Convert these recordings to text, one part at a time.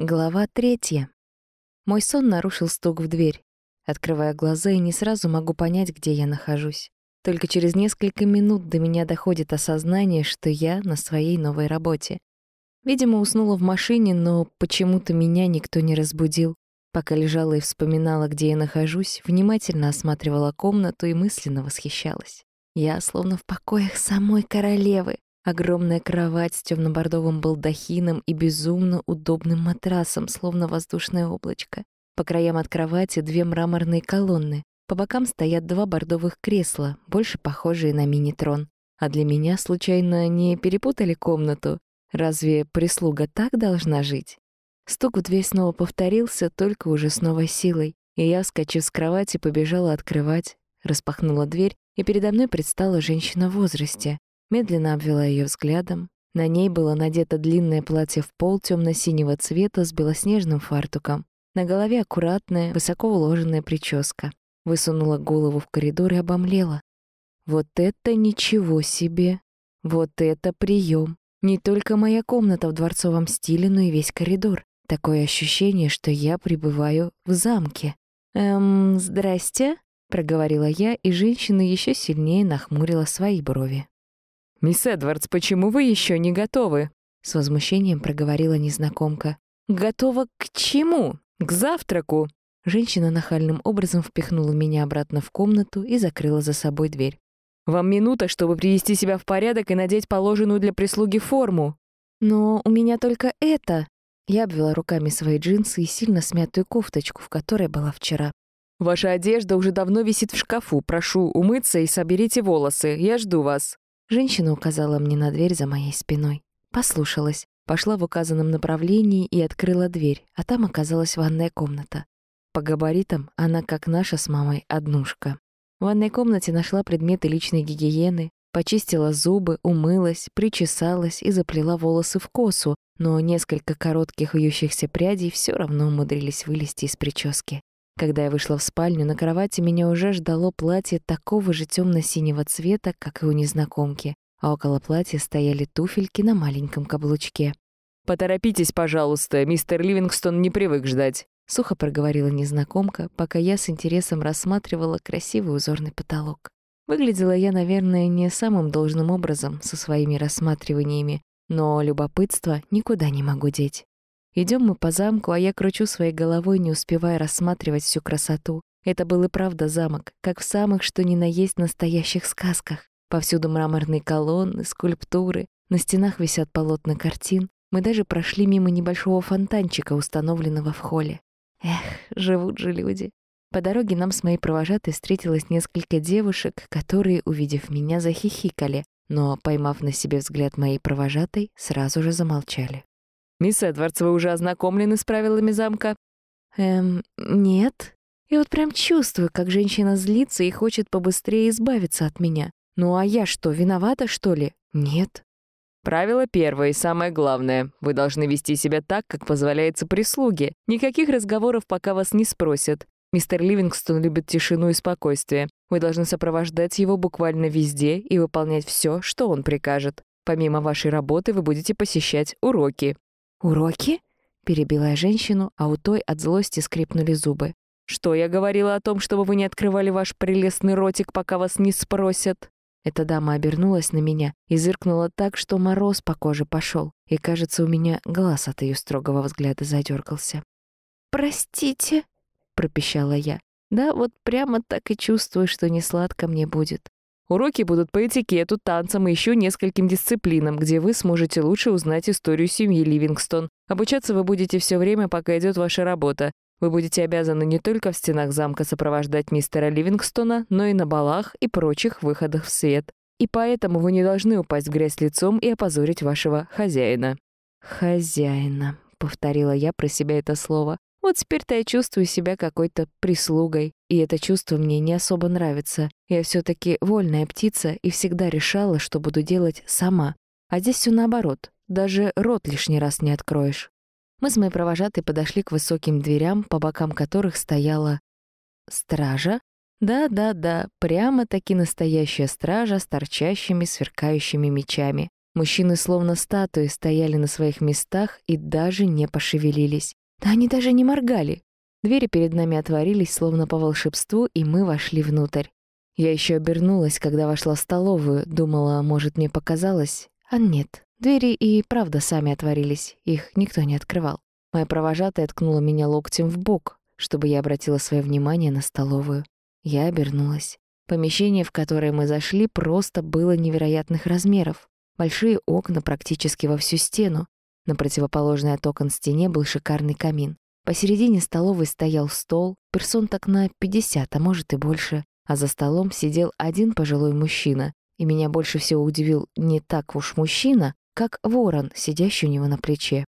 Глава третья. Мой сон нарушил стук в дверь. Открывая глаза, и не сразу могу понять, где я нахожусь. Только через несколько минут до меня доходит осознание, что я на своей новой работе. Видимо, уснула в машине, но почему-то меня никто не разбудил. Пока лежала и вспоминала, где я нахожусь, внимательно осматривала комнату и мысленно восхищалась. Я словно в покоях самой королевы. Огромная кровать с темно-бордовым балдахином и безумно удобным матрасом, словно воздушное облачко. По краям от кровати две мраморные колонны. По бокам стоят два бордовых кресла, больше похожие на мини-трон. А для меня, случайно, не перепутали комнату? Разве прислуга так должна жить? Стук в дверь снова повторился, только уже с новой силой. И я, вскочив с кровати, побежала открывать, распахнула дверь, и передо мной предстала женщина в возрасте медленно обвела ее взглядом. На ней было надето длинное платье в пол темно-синего цвета с белоснежным фартуком. На голове аккуратная, высоко уложенная прическа. Высунула голову в коридор и обомлела. Вот это ничего себе! Вот это прием! Не только моя комната в дворцовом стиле, но и весь коридор. Такое ощущение, что я пребываю в замке. «Эм, здрасте», — проговорила я, и женщина еще сильнее нахмурила свои брови. «Мисс Эдвардс, почему вы еще не готовы?» С возмущением проговорила незнакомка. «Готова к чему? К завтраку!» Женщина нахальным образом впихнула меня обратно в комнату и закрыла за собой дверь. «Вам минута, чтобы привести себя в порядок и надеть положенную для прислуги форму». «Но у меня только это!» Я обвела руками свои джинсы и сильно смятую кофточку, в которой была вчера. «Ваша одежда уже давно висит в шкафу. Прошу умыться и соберите волосы. Я жду вас». Женщина указала мне на дверь за моей спиной. Послушалась, пошла в указанном направлении и открыла дверь, а там оказалась ванная комната. По габаритам она, как наша с мамой, однушка. В ванной комнате нашла предметы личной гигиены, почистила зубы, умылась, причесалась и заплела волосы в косу, но несколько коротких вьющихся прядей все равно умудрились вылезти из прически. Когда я вышла в спальню, на кровати меня уже ждало платье такого же темно-синего цвета, как и у незнакомки, а около платья стояли туфельки на маленьком каблучке. «Поторопитесь, пожалуйста, мистер Ливингстон не привык ждать», — сухо проговорила незнакомка, пока я с интересом рассматривала красивый узорный потолок. Выглядела я, наверное, не самым должным образом со своими рассматриваниями, но любопытство никуда не могу деть. Идем мы по замку, а я кручу своей головой, не успевая рассматривать всю красоту. Это был и правда замок, как в самых что ни на есть настоящих сказках. Повсюду мраморные колонны, скульптуры, на стенах висят полотна картин. Мы даже прошли мимо небольшого фонтанчика, установленного в холле. Эх, живут же люди. По дороге нам с моей провожатой встретилось несколько девушек, которые, увидев меня, захихикали, но, поймав на себе взгляд моей провожатой, сразу же замолчали. «Мисс Эдвардс, вы уже ознакомлены с правилами замка?» «Эм, нет. Я вот прям чувствую, как женщина злится и хочет побыстрее избавиться от меня. Ну а я что, виновата, что ли? Нет». Правило первое и самое главное. Вы должны вести себя так, как позволяется прислуге. Никаких разговоров, пока вас не спросят. Мистер Ливингстон любит тишину и спокойствие. Вы должны сопровождать его буквально везде и выполнять все, что он прикажет. Помимо вашей работы вы будете посещать уроки. «Уроки?» — перебила я женщину, а у той от злости скрипнули зубы. «Что я говорила о том, чтобы вы не открывали ваш прелестный ротик, пока вас не спросят?» Эта дама обернулась на меня и зыркнула так, что мороз по коже пошел, и, кажется, у меня глаз от ее строгого взгляда задергался. «Простите», — пропищала я. «Да, вот прямо так и чувствую, что не сладко мне будет. Уроки будут по этикету, танцам и еще нескольким дисциплинам, где вы сможете лучше узнать историю семьи Ливингстон. Обучаться вы будете все время, пока идет ваша работа. Вы будете обязаны не только в стенах замка сопровождать мистера Ливингстона, но и на балах и прочих выходах в свет. И поэтому вы не должны упасть в грязь лицом и опозорить вашего хозяина». «Хозяина», — повторила я про себя это слово. Вот теперь-то я чувствую себя какой-то прислугой, и это чувство мне не особо нравится. Я все таки вольная птица и всегда решала, что буду делать сама. А здесь все наоборот, даже рот лишний раз не откроешь. Мы с моей провожатой подошли к высоким дверям, по бокам которых стояла стража. Да-да-да, прямо-таки настоящая стража с торчащими, сверкающими мечами. Мужчины словно статуи стояли на своих местах и даже не пошевелились. Да они даже не моргали. Двери перед нами отворились, словно по волшебству, и мы вошли внутрь. Я еще обернулась, когда вошла в столовую, думала, может, мне показалось. А нет, двери и правда сами отворились, их никто не открывал. Моя провожатая ткнула меня локтем в бок, чтобы я обратила свое внимание на столовую. Я обернулась. Помещение, в которое мы зашли, просто было невероятных размеров. Большие окна практически во всю стену. На противоположной от окон стене был шикарный камин. Посередине столовой стоял стол, персон так на 50, а может и больше. А за столом сидел один пожилой мужчина. И меня больше всего удивил не так уж мужчина, как ворон, сидящий у него на плече.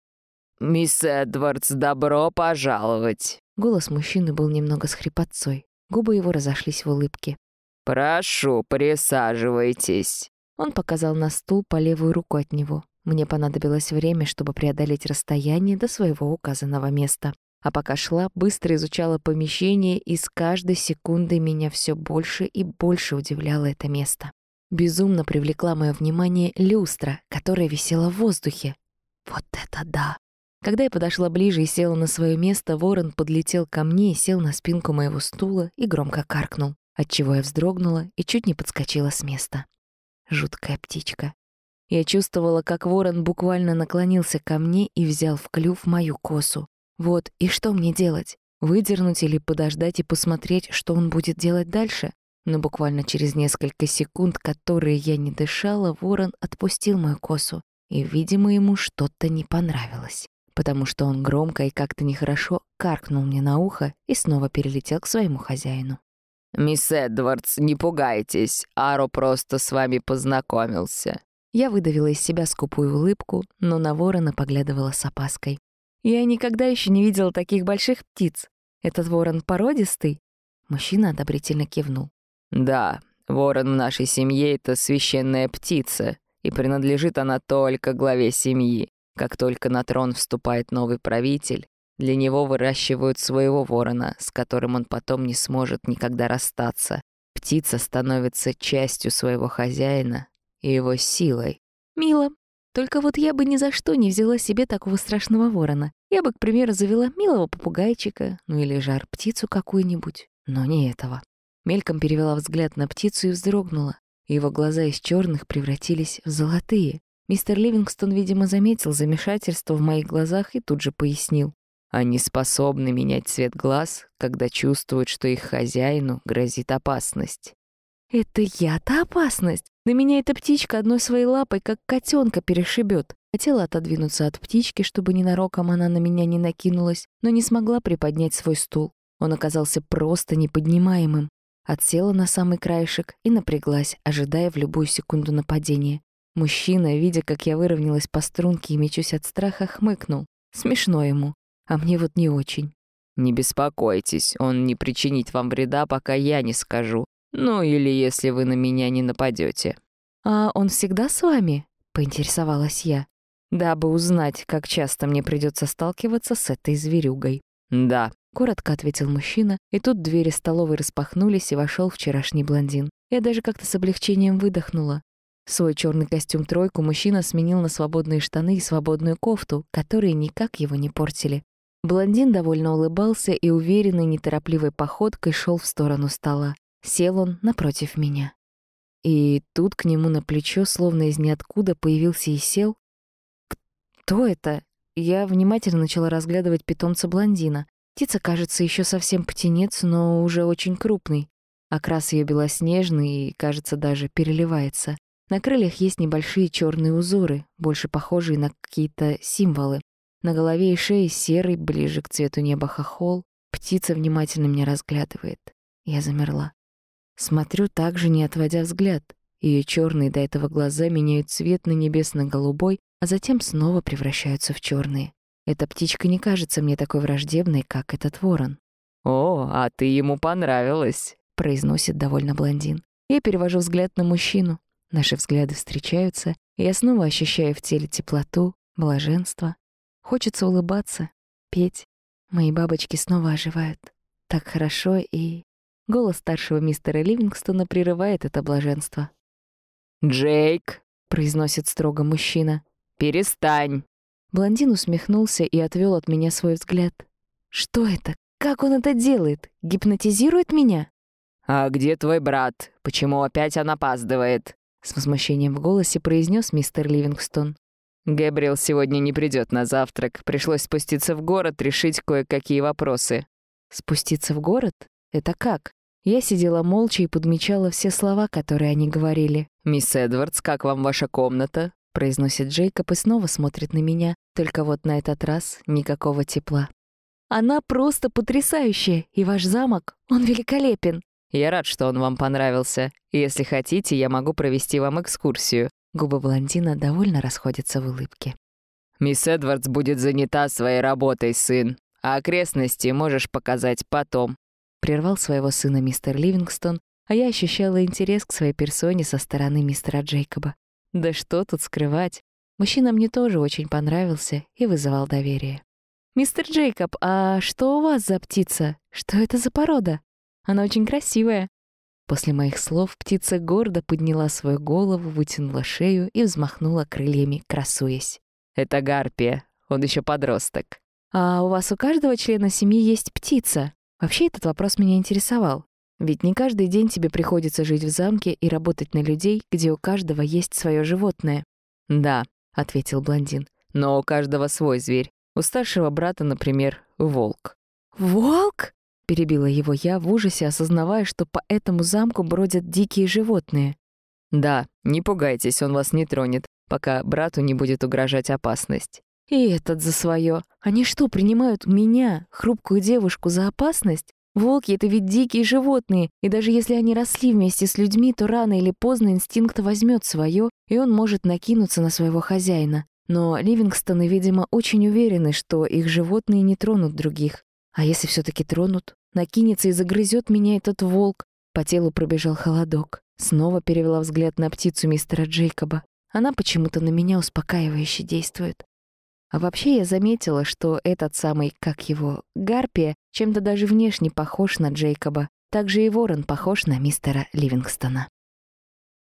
«Мисс Эдвардс, добро пожаловать!» Голос мужчины был немного с хрипотцой. Губы его разошлись в улыбке. «Прошу, присаживайтесь». Он показал на стул по левую руку от него. Мне понадобилось время, чтобы преодолеть расстояние до своего указанного места. А пока шла, быстро изучала помещение, и с каждой секундой меня все больше и больше удивляло это место. Безумно привлекла мое внимание люстра, которая висела в воздухе. Вот это да! Когда я подошла ближе и села на свое место, ворон подлетел ко мне и сел на спинку моего стула и громко каркнул, отчего я вздрогнула и чуть не подскочила с места. Жуткая птичка. Я чувствовала, как ворон буквально наклонился ко мне и взял в клюв мою косу. Вот, и что мне делать? Выдернуть или подождать и посмотреть, что он будет делать дальше? Но буквально через несколько секунд, которые я не дышала, ворон отпустил мою косу, и, видимо, ему что-то не понравилось потому что он громко и как-то нехорошо каркнул мне на ухо и снова перелетел к своему хозяину. «Мисс Эдвардс, не пугайтесь, Аро просто с вами познакомился». Я выдавила из себя скупую улыбку, но на ворона поглядывала с опаской. «Я никогда еще не видела таких больших птиц. Этот ворон породистый?» Мужчина одобрительно кивнул. «Да, ворон в нашей семье — это священная птица, и принадлежит она только главе семьи. Как только на трон вступает новый правитель, для него выращивают своего ворона, с которым он потом не сможет никогда расстаться. Птица становится частью своего хозяина и его силой. «Мило. Только вот я бы ни за что не взяла себе такого страшного ворона. Я бы, к примеру, завела милого попугайчика, ну или жар птицу какую-нибудь, но не этого». Мельком перевела взгляд на птицу и вздрогнула. Его глаза из черных превратились в золотые. Мистер Ливингстон, видимо, заметил замешательство в моих глазах и тут же пояснил. Они способны менять цвет глаз, когда чувствуют, что их хозяину грозит опасность. «Это я-то опасность? На меня эта птичка одной своей лапой, как котенка, перешибет. Хотела отодвинуться от птички, чтобы ненароком она на меня не накинулась, но не смогла приподнять свой стул. Он оказался просто неподнимаемым. Отсела на самый краешек и напряглась, ожидая в любую секунду нападения. Мужчина, видя, как я выровнялась по струнке и мечусь от страха, хмыкнул. Смешно ему, а мне вот не очень. «Не беспокойтесь, он не причинит вам вреда, пока я не скажу. Ну или если вы на меня не нападете. «А он всегда с вами?» — поинтересовалась я, дабы узнать, как часто мне придется сталкиваться с этой зверюгой. «Да», — коротко ответил мужчина, и тут двери столовой распахнулись, и вошел вчерашний блондин. Я даже как-то с облегчением выдохнула. Свой черный костюм-тройку мужчина сменил на свободные штаны и свободную кофту, которые никак его не портили. Блондин довольно улыбался и уверенной, неторопливой походкой шел в сторону стола. Сел он напротив меня. И тут к нему на плечо, словно из ниоткуда, появился и сел. Кто это? Я внимательно начала разглядывать питомца блондина. Птица, кажется, еще совсем птенец, но уже очень крупный. Окрас ее белоснежный и, кажется, даже переливается. На крыльях есть небольшие черные узоры, больше похожие на какие-то символы. На голове и шее серый, ближе к цвету неба хохол. Птица внимательно меня разглядывает. Я замерла. Смотрю также, не отводя взгляд. Ее черные до этого глаза меняют цвет на небесно-голубой, а затем снова превращаются в черные. Эта птичка не кажется мне такой враждебной, как этот ворон. «О, а ты ему понравилась», — произносит довольно блондин. Я перевожу взгляд на мужчину. Наши взгляды встречаются, и я снова ощущаю в теле теплоту, блаженство. Хочется улыбаться, петь. Мои бабочки снова оживают. Так хорошо, и... Голос старшего мистера Ливингстона прерывает это блаженство. «Джейк!» произносит строго мужчина. «Перестань!» Блондин усмехнулся и отвел от меня свой взгляд. «Что это? Как он это делает? Гипнотизирует меня?» «А где твой брат? Почему опять он опаздывает?» С возмущением в голосе произнес мистер Ливингстон. «Гэбриэл сегодня не придет на завтрак. Пришлось спуститься в город, решить кое-какие вопросы». «Спуститься в город? Это как?» Я сидела молча и подмечала все слова, которые они говорили. «Мисс Эдвардс, как вам ваша комната?» произносит Джейкоб и снова смотрит на меня, только вот на этот раз никакого тепла. «Она просто потрясающая, и ваш замок, он великолепен!» «Я рад, что он вам понравился. Если хотите, я могу провести вам экскурсию». Губы блондина довольно расходятся в улыбке. «Мисс Эдвардс будет занята своей работой, сын, а окрестности можешь показать потом». Прервал своего сына мистер Ливингстон, а я ощущала интерес к своей персоне со стороны мистера Джейкоба. Да что тут скрывать? Мужчина мне тоже очень понравился и вызывал доверие. «Мистер Джейкоб, а что у вас за птица? Что это за порода? Она очень красивая». После моих слов птица гордо подняла свою голову, вытянула шею и взмахнула крыльями, красуясь. «Это гарпия, он еще подросток». «А у вас у каждого члена семьи есть птица?» Вообще этот вопрос меня интересовал. Ведь не каждый день тебе приходится жить в замке и работать на людей, где у каждого есть свое животное. «Да», — ответил блондин, — «но у каждого свой зверь. У старшего брата, например, волк». «Волк?» — перебила его я в ужасе, осознавая, что по этому замку бродят дикие животные. «Да, не пугайтесь, он вас не тронет, пока брату не будет угрожать опасность». «И этот за свое. Они что, принимают меня, хрупкую девушку, за опасность? Волки — это ведь дикие животные, и даже если они росли вместе с людьми, то рано или поздно инстинкт возьмет свое, и он может накинуться на своего хозяина. Но Ливингстоны, видимо, очень уверены, что их животные не тронут других. А если все таки тронут? Накинется и загрызет меня этот волк. По телу пробежал холодок. Снова перевела взгляд на птицу мистера Джейкоба. Она почему-то на меня успокаивающе действует. А вообще я заметила, что этот самый, как его, Гарпия, чем-то даже внешне похож на Джейкоба. Также и Ворон похож на мистера Ливингстона.